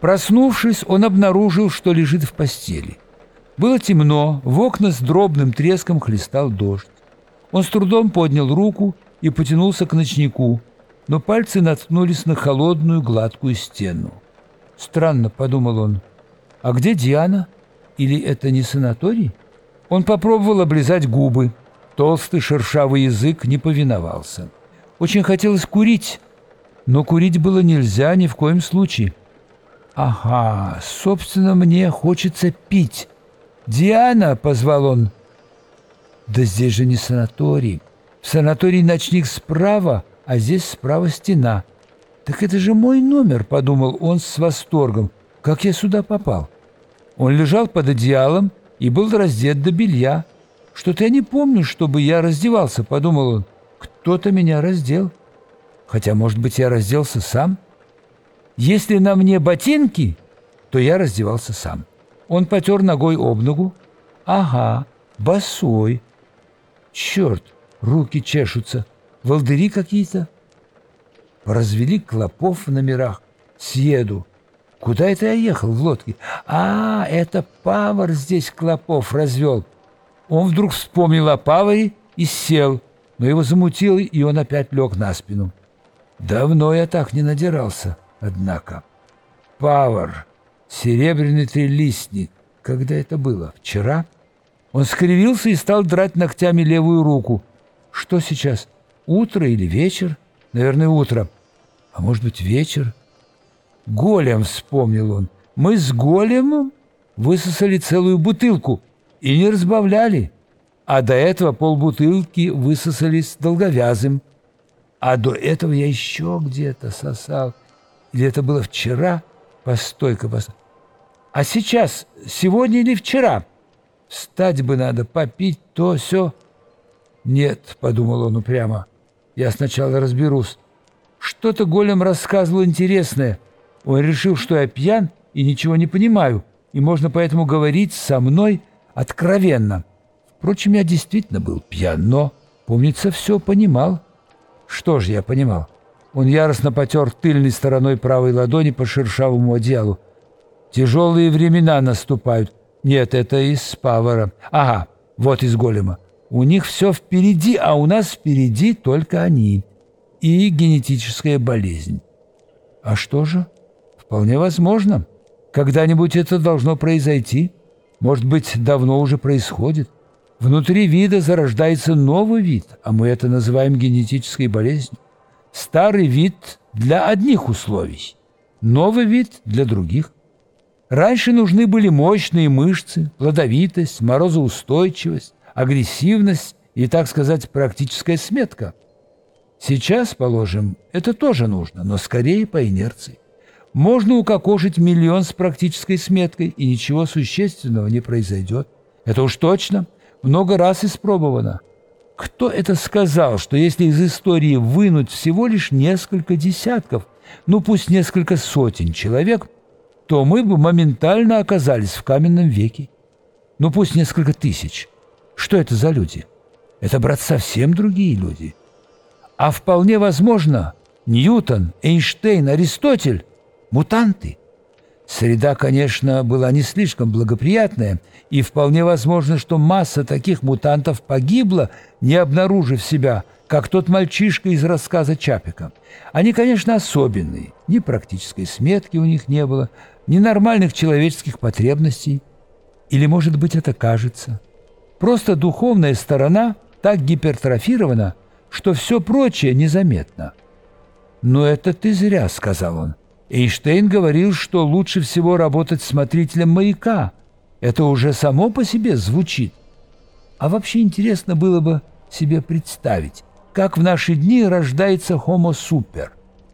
Проснувшись, он обнаружил, что лежит в постели. Было темно, в окна с дробным треском хлестал дождь. Он с трудом поднял руку и потянулся к ночнику, но пальцы наткнулись на холодную гладкую стену. «Странно», — подумал он, — «а где Диана? Или это не санаторий?» Он попробовал облизать губы. Толстый шершавый язык не повиновался. Очень хотелось курить, но курить было нельзя ни в коем случае. «Ага, собственно, мне хочется пить». «Диана!» — позвал он. «Да здесь же не санаторий. В санатории ночник справа, а здесь справа стена». «Так это же мой номер», — подумал он с восторгом. «Как я сюда попал?» Он лежал под одеялом и был раздет до белья. «Что-то я не помню, чтобы я раздевался», — подумал он. «Кто-то меня раздел. Хотя, может быть, я разделся сам?» Если на мне ботинки, то я раздевался сам. Он потер ногой об ногу. Ага, босой. Черт, руки чешутся. Волдыри какие-то. Развели клопов в номерах. Съеду. Куда это я ехал в лодке? А, это павар здесь клопов развел. Он вдруг вспомнил о паваре и сел, но его замутило, и он опять лег на спину. Давно я так не надирался однако. Павар, серебряный трилистник. Когда это было? Вчера? Он скривился и стал драть ногтями левую руку. Что сейчас? Утро или вечер? Наверное, утро. А может быть, вечер? Голем, вспомнил он. Мы с големом высосали целую бутылку и не разбавляли. А до этого полбутылки высосали с долговязым. А до этого я еще где-то сосал. Или это было вчера? Постой-ка, постой. А сейчас, сегодня или вчера? Встать бы надо, попить то, все. Нет, подумал он упрямо. Я сначала разберусь. Что-то Голем рассказывал интересное. Он решил, что я пьян и ничего не понимаю, и можно поэтому говорить со мной откровенно. Впрочем, я действительно был пьян, но, помнится, все понимал. Что же я понимал? Он яростно потер тыльной стороной правой ладони по шершавому одеялу. «Тяжелые времена наступают. Нет, это из Павара. Ага, вот из Голема. У них все впереди, а у нас впереди только они. И генетическая болезнь. А что же? Вполне возможно. Когда-нибудь это должно произойти. Может быть, давно уже происходит. Внутри вида зарождается новый вид, а мы это называем генетической болезнью. Старый вид для одних условий, новый вид для других. Раньше нужны были мощные мышцы, плодовитость, морозоустойчивость, агрессивность и, так сказать, практическая сметка. Сейчас, положим, это тоже нужно, но скорее по инерции. Можно укокошить миллион с практической сметкой, и ничего существенного не произойдет. Это уж точно, много раз испробовано. Кто это сказал, что если из истории вынуть всего лишь несколько десятков, ну пусть несколько сотен человек, то мы бы моментально оказались в каменном веке? Ну пусть несколько тысяч. Что это за люди? Это, брат, совсем другие люди. А вполне возможно, Ньютон, Эйнштейн, Аристотель – мутанты – Среда, конечно, была не слишком благоприятная, и вполне возможно, что масса таких мутантов погибла, не обнаружив себя, как тот мальчишка из рассказа Чапика. Они, конечно, особенные, ни практической сметки у них не было, ни нормальных человеческих потребностей. Или, может быть, это кажется. Просто духовная сторона так гипертрофирована, что все прочее незаметно. «Но это ты зря», — сказал он. Эйнштейн говорил, что лучше всего работать смотрителем маяка. Это уже само по себе звучит. А вообще интересно было бы себе представить, как в наши дни рождается Homo Super.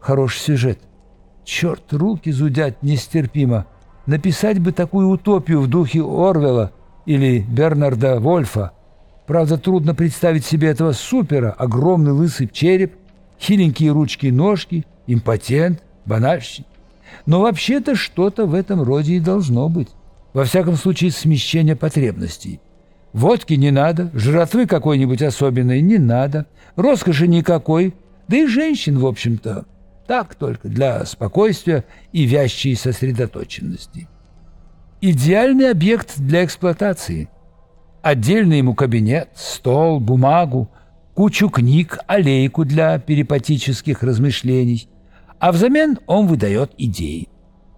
Хороший сюжет. Черт, руки зудят нестерпимо. Написать бы такую утопию в духе Орвела или Бернарда Вольфа. Правда, трудно представить себе этого супера, огромный лысый череп, хиленькие ручки и ножки, импотент, банальщина. Но вообще-то что-то в этом роде и должно быть. Во всяком случае, смещение потребностей. Водки не надо, жратвы какой-нибудь особенной не надо, роскоши никакой, да и женщин, в общем-то, Так только, для спокойствия и вящей сосредоточенности. Идеальный объект для эксплуатации. Отдельный ему кабинет, стол, бумагу, кучу книг, аллейку для перипатических размышлений. А взамен он выдает идеи.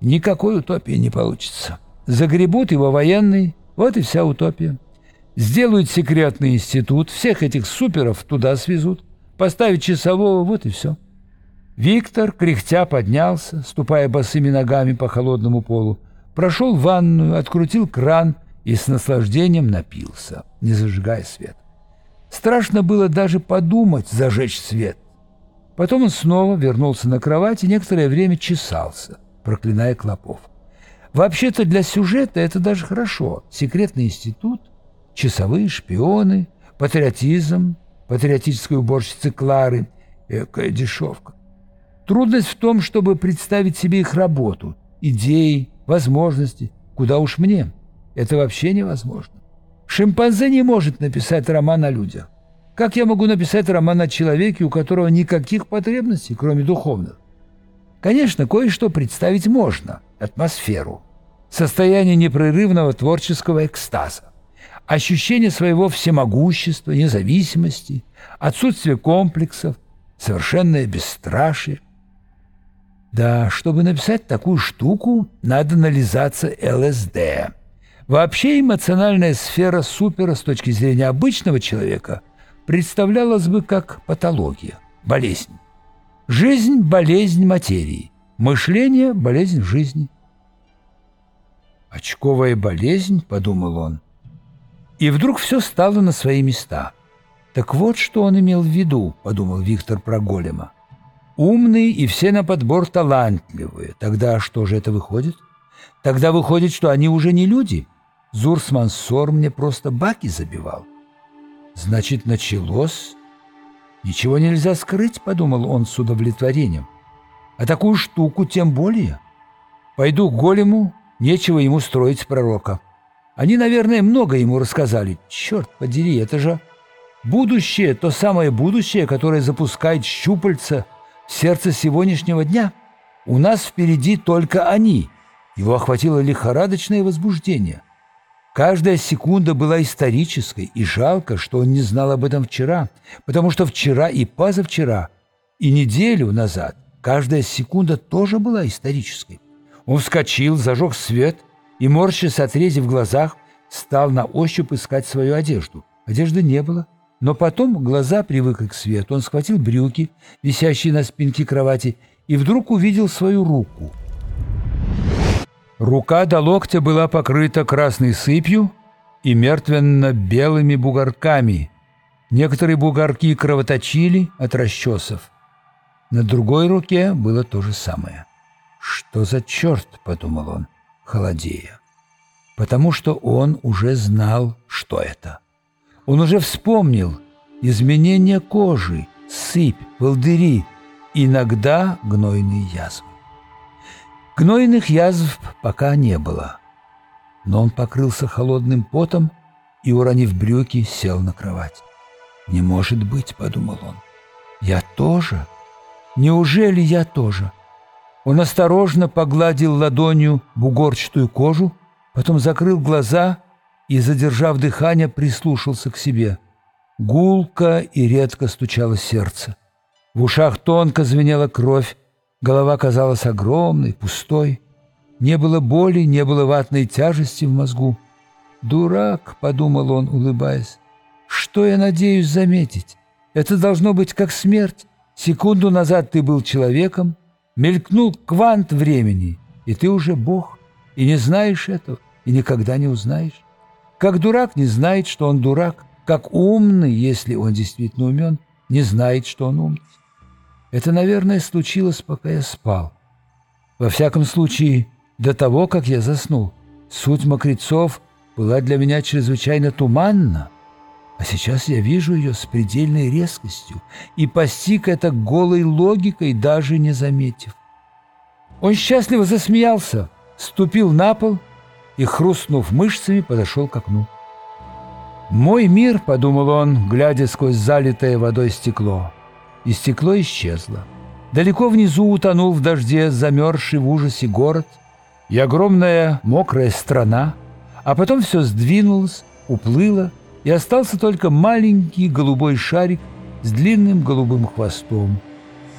Никакой утопии не получится. Загребут его военные, вот и вся утопия. Сделают секретный институт, всех этих суперов туда свезут, поставить часового, вот и все. Виктор, кряхтя, поднялся, ступая босыми ногами по холодному полу, прошел в ванную, открутил кран и с наслаждением напился, не зажигая свет. Страшно было даже подумать зажечь свет. Потом он снова вернулся на кровать и некоторое время чесался, проклиная клопов. Вообще-то для сюжета это даже хорошо. Секретный институт, часовые шпионы, патриотизм, патриотическая уборщица Клары, экая дешевка. Трудность в том, чтобы представить себе их работу, идеи, возможности. Куда уж мне? Это вообще невозможно. Шимпанзе не может написать роман о людях. Как я могу написать роман о человеке, у которого никаких потребностей, кроме духовных? Конечно, кое-что представить можно. Атмосферу состояние непрерывного творческого экстаза, ощущение своего всемогущества, независимости, отсутствие комплексов, совершенное бесстрашие. Да, чтобы написать такую штуку, надо нализаться ЛСД. Вообще эмоциональная сфера супера с точки зрения обычного человека представлялась бы как патология, болезнь. Жизнь – болезнь материи, мышление – болезнь жизни. «Очковая болезнь», — подумал он. И вдруг все стало на свои места. «Так вот, что он имел в виду», — подумал Виктор про голема. «Умные и все на подбор талантливые. Тогда что же это выходит? Тогда выходит, что они уже не люди. Зурс Мансор мне просто баки забивал». «Значит, началось?» «Ничего нельзя скрыть», — подумал он с удовлетворением. «А такую штуку тем более. Пойду к голему, Нечего ему строить пророка. Они, наверное, много ему рассказали. Черт подери, это же будущее, то самое будущее, которое запускает щупальца в сердце сегодняшнего дня. У нас впереди только они. Его охватило лихорадочное возбуждение. Каждая секунда была исторической, и жалко, что он не знал об этом вчера, потому что вчера и позавчера, и неделю назад каждая секунда тоже была исторической. Он вскочил, зажег свет и, морщась от рези в глазах, стал на ощупь искать свою одежду. Одежды не было, но потом глаза привыкли к свету. Он схватил брюки, висящие на спинке кровати, и вдруг увидел свою руку. Рука до локтя была покрыта красной сыпью и мертвенно-белыми бугорками. Некоторые бугорки кровоточили от расчесов. На другой руке было то же самое. «Что за черт?» — подумал он, холодея. Потому что он уже знал, что это. Он уже вспомнил изменение кожи, сыпь, волдыри, иногда гнойные язвы. Гнойных язв пока не было, но он покрылся холодным потом и, уронив брюки, сел на кровать. «Не может быть», — подумал он, — «я тоже? Неужели я тоже?» Он осторожно погладил ладонью бугорчатую кожу, потом закрыл глаза и, задержав дыхание, прислушался к себе. Гулко и редко стучало сердце. В ушах тонко звенела кровь, голова казалась огромной, пустой. Не было боли, не было ватной тяжести в мозгу. «Дурак», — подумал он, улыбаясь, — «что я надеюсь заметить? Это должно быть как смерть. Секунду назад ты был человеком, Мелькнул квант времени, и ты уже Бог, и не знаешь этого, и никогда не узнаешь. Как дурак не знает, что он дурак, как умный, если он действительно умен, не знает, что он умный. Это, наверное, случилось, пока я спал. Во всяком случае, до того, как я заснул, суть мокрецов была для меня чрезвычайно туманна. А сейчас я вижу ее с предельной резкостью и постиг это голой логикой, даже не заметив. Он счастливо засмеялся, ступил на пол и, хрустнув мышцами, подошел к окну. «Мой мир», — подумал он, глядя сквозь залитое водой стекло, и стекло исчезло. Далеко внизу утонул в дожде замерзший в ужасе город и огромная мокрая страна, а потом все сдвинулось, уплыло, и остался только маленький голубой шарик с длинным голубым хвостом.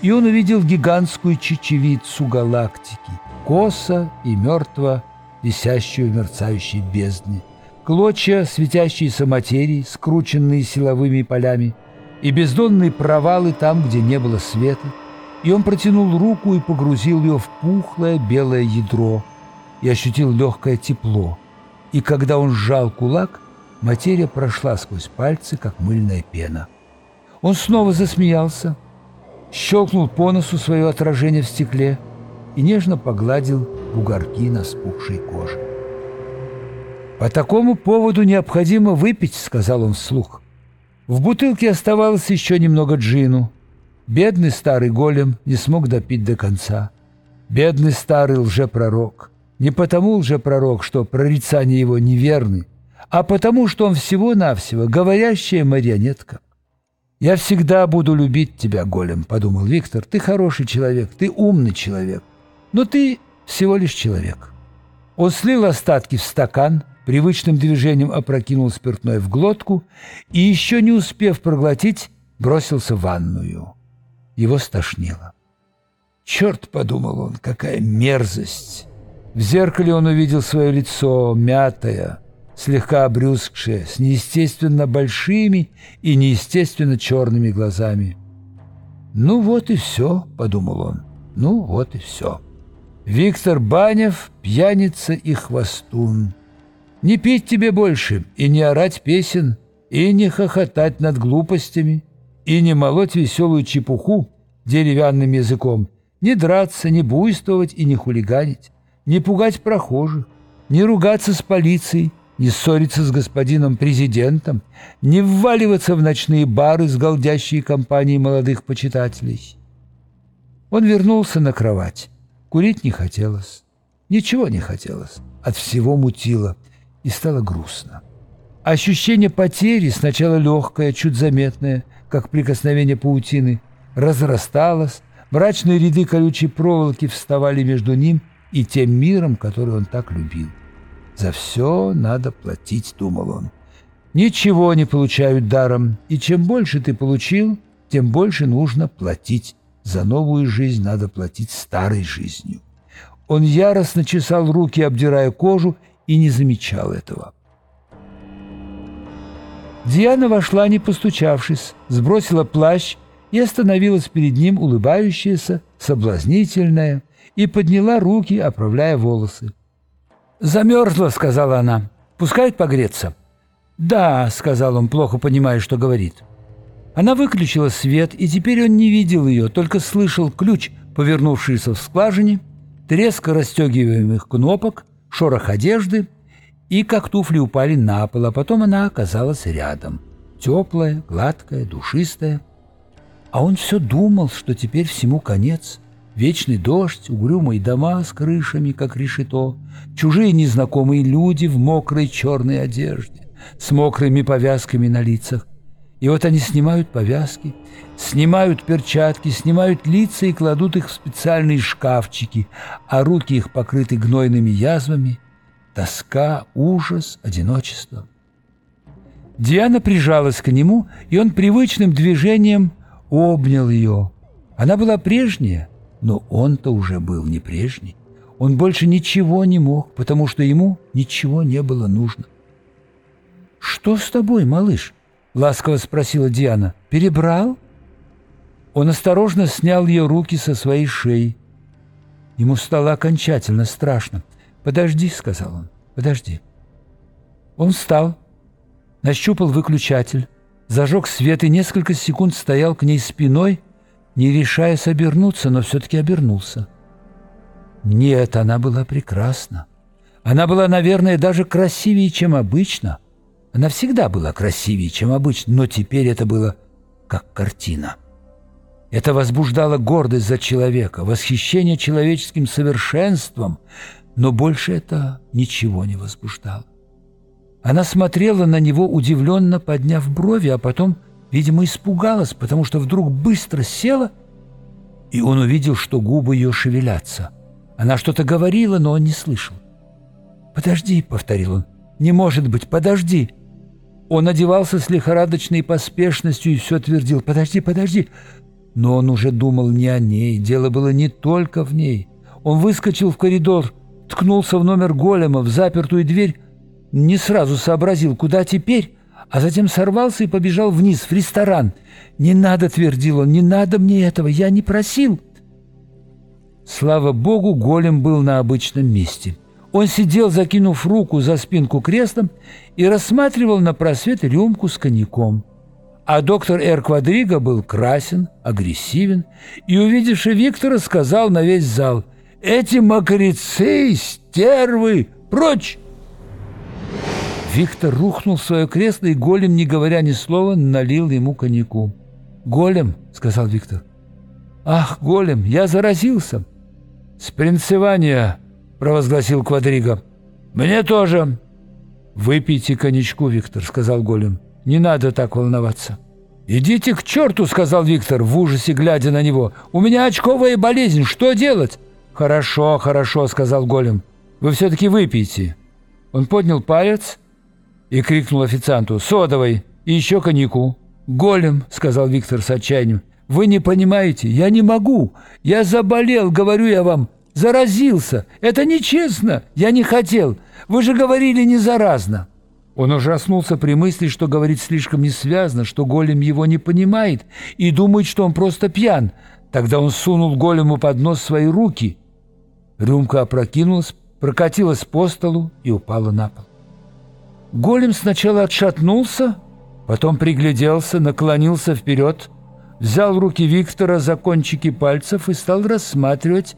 И он увидел гигантскую чечевицу галактики, косо и мертво висящую в мерцающей бездне, клочья светящейся материи, скрученные силовыми полями, и бездонные провалы там, где не было света, и он протянул руку и погрузил ее в пухлое белое ядро и ощутил легкое тепло. И когда он сжал кулак, материя прошла сквозь пальцы, как мыльная пена. Он снова засмеялся, щелкнул по носу свое отражение в стекле и нежно погладил бугорки на спухшей коже. «По такому поводу необходимо выпить», — сказал он вслух. В бутылке оставалось еще немного джину. Бедный старый голем не смог допить до конца. Бедный старый лжепророк. Не потому лжепророк, что прорицания его неверны, а потому, что он всего-навсего говорящая марионетка. «Я всегда буду любить тебя, голем», — подумал Виктор. «Ты хороший человек, ты умный человек, но ты всего лишь человек». Он слил остатки в стакан, привычным движением опрокинул спиртное в глотку и, еще не успев проглотить, бросился в ванную. Его стошнило. «Черт!» — подумал он, — «какая мерзость!» В зеркале он увидел свое лицо, мятое, слегка обрюзгшее, с неестественно большими и неестественно черными глазами. «Ну вот и все», — подумал он, — «ну вот и все». Виктор Банев, пьяница и хвостун. Не пить тебе больше и не орать песен, и не хохотать над глупостями, и не молоть веселую чепуху деревянным языком, не драться, не буйствовать и не хулиганить, не пугать прохожих, не ругаться с полицией, не ссориться с господином президентом, не вваливаться в ночные бары с голдящей компанией молодых почитателей. Он вернулся на кровать. Курить не хотелось. Ничего не хотелось. От всего мутило и стало грустно. Ощущение потери, сначала легкое, чуть заметное, как прикосновение паутины, разрасталось, мрачные ряды колючей проволоки вставали между ним и тем миром, который он так любил. «За все надо платить», — думал он. «Ничего не получают даром, и чем больше ты получил, тем больше нужно платить. За новую жизнь надо платить старой жизнью». Он яростно чесал руки, обдирая кожу, и не замечал этого. Диана вошла, не постучавшись, сбросила плащ и остановилась перед ним, улыбающаяся, соблазнительная, и подняла руки, оправляя волосы. «Замерзла», — сказала она. «Пускает погреться?» «Да», — сказал он, плохо понимая, что говорит. Она выключила свет, и теперь он не видел ее, только слышал ключ, повернувшийся в скважине, треск расстегиваемых кнопок, шорох одежды и как туфли упали на пол, а потом она оказалась рядом. Теплая, гладкая, душистая. А он все думал, что теперь всему конец. Вечный дождь, угрюмые дома с крышами, как решето, чужие незнакомые люди в мокрой черной одежде, с мокрыми повязками на лицах. И вот они снимают повязки, снимают перчатки, снимают лица и кладут их в специальные шкафчики, а руки их покрыты гнойными язвами. Тоска, ужас, одиночество. Диана прижалась к нему, и он привычным движением обнял ее. Она была прежняя, но он-то уже был не прежний. Он больше ничего не мог, потому что ему ничего не было нужно. «Что с тобой, малыш?» — ласково спросила Диана. «Перебрал?» Он осторожно снял ее руки со своей шеи. Ему стало окончательно страшно. «Подожди», — сказал он, — «подожди». Он встал, нащупал выключатель, зажег свет и несколько секунд стоял к ней спиной, не решаясь обернуться, но все-таки обернулся. Нет, она была прекрасна. Она была, наверное, даже красивее, чем обычно. Она всегда была красивее, чем обычно, но теперь это было как картина. Это возбуждало гордость за человека, восхищение человеческим совершенством, но больше это ничего не возбуждало. Она смотрела на него, удивленно подняв брови, а потом, видимо, испугалась, потому что вдруг быстро села и он увидел, что губы ее шевелятся. Она что-то говорила, но он не слышал. «Подожди», — повторил он, — «не может быть, подожди». Он одевался с лихорадочной поспешностью и все твердил «подожди, подожди». Но он уже думал не о ней, дело было не только в ней. Он выскочил в коридор, ткнулся в номер голема, в запертую дверь, не сразу сообразил, куда теперь, а затем сорвался и побежал вниз, в ресторан. «Не надо», — твердил он, — «не надо мне этого, я не просил». Слава богу, голем был на обычном месте. Он сидел, закинув руку за спинку кресла и рассматривал на просвет рюмку с коньяком. А доктор Эр Квадриго был красен, агрессивен и, увидевший Виктора, сказал на весь зал «Эти мокрецы, стервы, прочь!» Виктор рухнул в свое кресло и голем, не говоря ни слова, налил ему коньяку. «Голем», — сказал Виктор. «Ах, голем, я заразился!» «Спринцевание!» — провозгласил Квадриго. «Мне тоже!» «Выпейте коньячку, Виктор», — сказал голем. «Не надо так волноваться». «Идите к черту!» — сказал Виктор, в ужасе глядя на него. «У меня очковая болезнь, что делать?» «Хорошо, хорошо», — сказал голем. «Вы все-таки выпейте». Он поднял палец и крикнул официанту «Содовой и еще коньяку». «Голем», — сказал Виктор с отчаянием, — «вы не понимаете, я не могу. Я заболел, говорю я вам, заразился. Это нечестно, я не хотел. Вы же говорили не заразно». Он ужаснулся при мысли, что говорит слишком несвязно, что голем его не понимает и думает, что он просто пьян. Тогда он сунул голему под нос свои руки. Рюмка опрокинулась, прокатилась по столу и упала на пол. Голем сначала отшатнулся, потом пригляделся, наклонился вперед, взял руки Виктора за кончики пальцев и стал рассматривать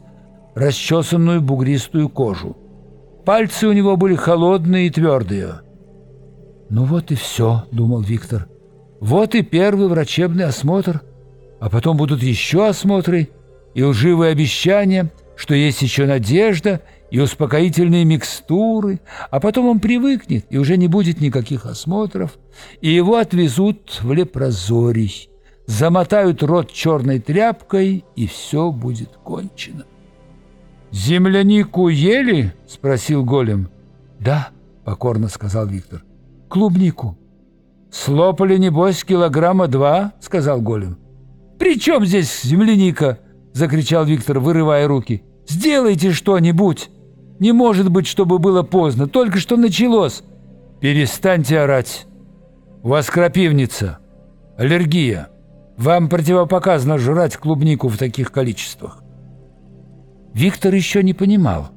расчесанную бугристую кожу. Пальцы у него были холодные и твердые. «Ну вот и все», — думал Виктор. «Вот и первый врачебный осмотр, а потом будут еще осмотры и лживые обещания, что есть еще надежда и успокоительные микстуры, а потом он привыкнет, и уже не будет никаких осмотров, и его отвезут в лепрозорий, замотают рот черной тряпкой, и все будет кончено. «Землянику ели?» — спросил голем. «Да», — покорно сказал Виктор. «Клубнику». «Слопали, небось, килограмма два?» — сказал голем. «При чем здесь земляника?» — закричал Виктор, вырывая руки. «Сделайте что-нибудь!» Не может быть, чтобы было поздно. Только что началось. Перестаньте орать. У вас крапивница. Аллергия. Вам противопоказано жрать клубнику в таких количествах. Виктор еще не понимал.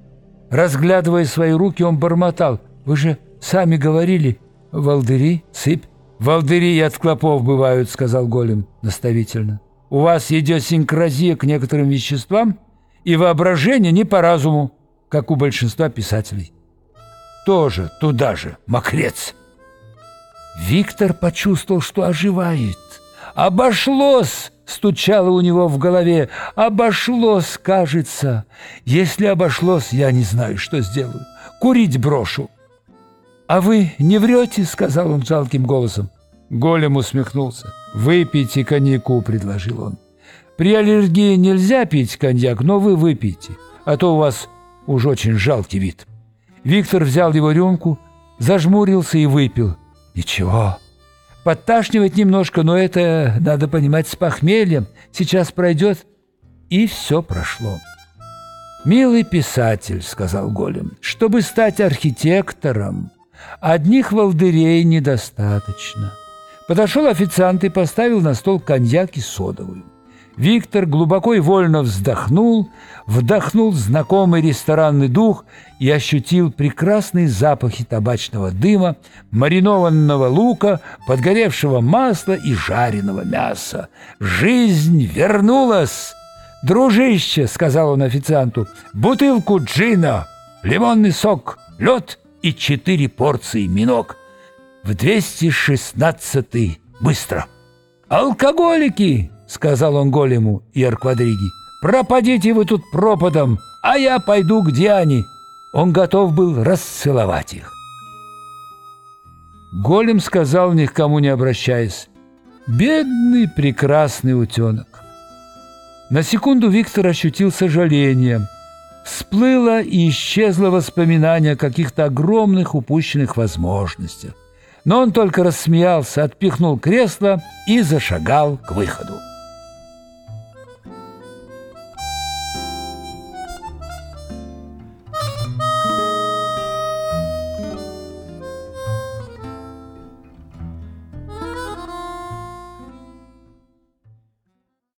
Разглядывая свои руки, он бормотал. Вы же сами говорили, волдыри, сыпь. «Волдыри и от клопов бывают», — сказал Голем наставительно. «У вас идиосинкразия к некоторым веществам и воображение не по разуму как у большинства писателей. Тоже туда же, мокрец. Виктор почувствовал, что оживает. «Обошлось!» — стучало у него в голове. «Обошлось, кажется. Если обошлось, я не знаю, что сделаю. Курить брошу». «А вы не врете?» — сказал он жалким голосом. Голем усмехнулся. «Выпейте коньяку», — предложил он. «При аллергии нельзя пить коньяк, но вы выпейте, а то у вас Уж очень жалкий вид. Виктор взял его рюмку, зажмурился и выпил. Ничего. Подташнивать немножко, но это, надо понимать, с похмельем. Сейчас пройдет. И все прошло. «Милый писатель», — сказал Голем, — «чтобы стать архитектором, одних волдырей недостаточно». Подошел официант и поставил на стол коньяк и содовую. Виктор глубоко и вольно вздохнул, вдохнул знакомый ресторанный дух и ощутил прекрасные запахи табачного дыма, маринованного лука, подгоревшего масла и жареного мяса. Жизнь вернулась! «Дружище», — сказал он официанту, — «бутылку джина, лимонный сок, лед и четыре порции минок. В 216-й быстро». «Алкоголики!» Сказал он голему и Арквадриги. «Пропадите вы тут пропадом, а я пойду к Диане». Он готов был расцеловать их. Голем сказал, ни к кому не обращаясь, «Бедный прекрасный утенок». На секунду Виктор ощутил сожаление. Всплыло и исчезло воспоминание о каких-то огромных упущенных возможностях. Но он только рассмеялся, отпихнул кресло и зашагал к выходу.